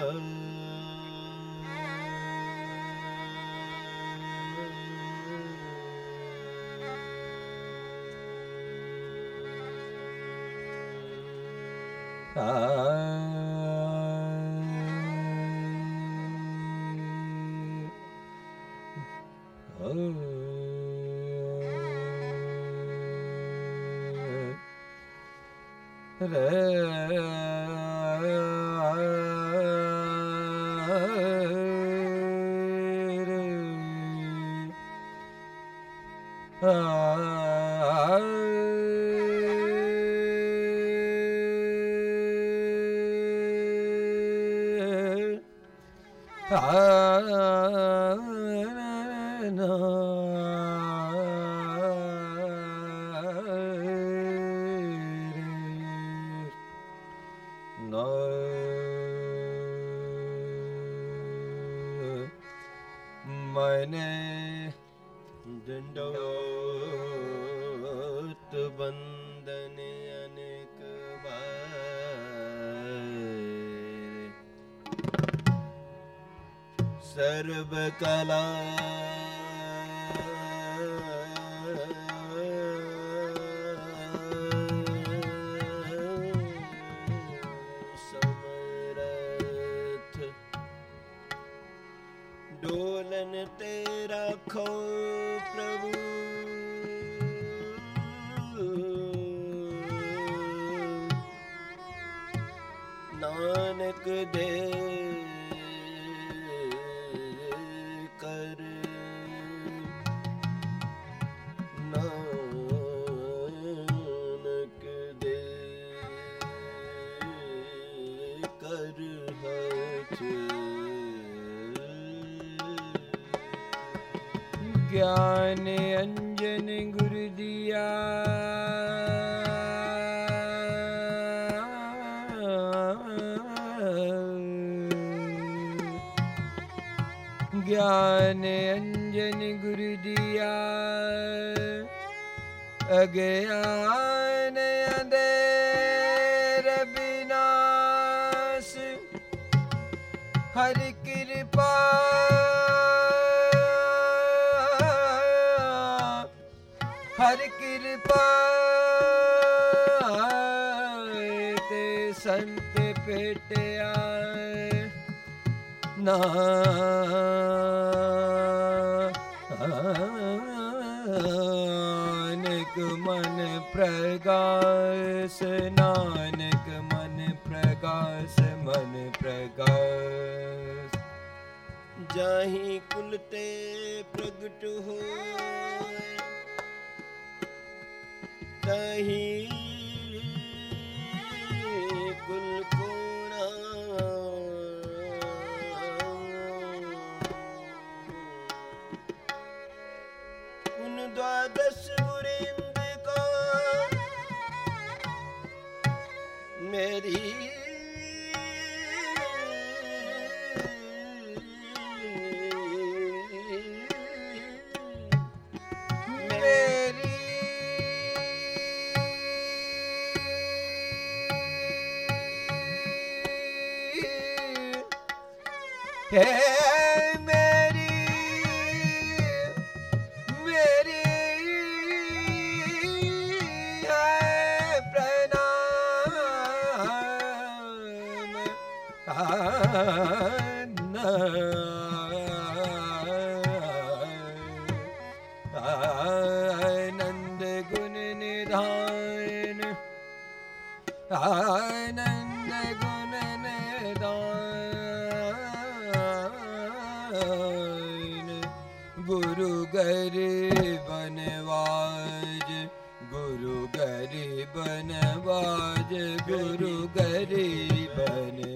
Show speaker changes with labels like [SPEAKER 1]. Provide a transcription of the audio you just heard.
[SPEAKER 1] Hello. ਮਨੇ ਡੰਡੋਤ ਬੰਦਨ ਅਨੇਕ ਬਾਰ ਸਰਬ ਕਲਾ ਨਾਨਕ ਦੇ ਕਰ ਨਾਨਕ ਦੇ ਕਰ ਹਚ
[SPEAKER 2] ਗਿਆਨ ਅੰਜਨ ਗੁਰ ਦੀਆ ਗਿਆਨ ਅੰਜਨ ਗੁਰ ਦੀਆ। ਅਗਿਆਨ ਅੰਧੇਰ ਬਿਨਾਸ਼ ਹਰਿ ਕਿਰਪਾ। ਹਰਿ ਕਿਰਪਾ। ਤੇ ਸੰਤ ਭੇਟਿਆ ਨਾਨਕ ਮਨ ਪ੍ਰਗਾਸ ਨਾਨਕ ਮਨ ਪ੍ਰਗਾਸ ਮਨ ਪ੍ਰਗਾਸ।
[SPEAKER 1] ਜਾਹੀ ਕੁਲ ਤੇ ਪ੍ਰਗਟ ਹੋਏ ਤਹੀ ਉਨ ਦਵਾਦਸ ਗੁਰਿੰਦ ਕਾ ਮੇਰੀ
[SPEAKER 2] ਆਨੰਦ ਗੁਣ ਨਿਧਾਨ ਆਨੰਦ ਗੁਣ ਨਿਧਾਨ ਗੁਰੂ ਗਰੀਬਨਵਾਜ ਗੁਰੂ ਗਰੀਬਨਵਾਜ ਗੁਰੂ ਗਰੀਬਨਵਾਜ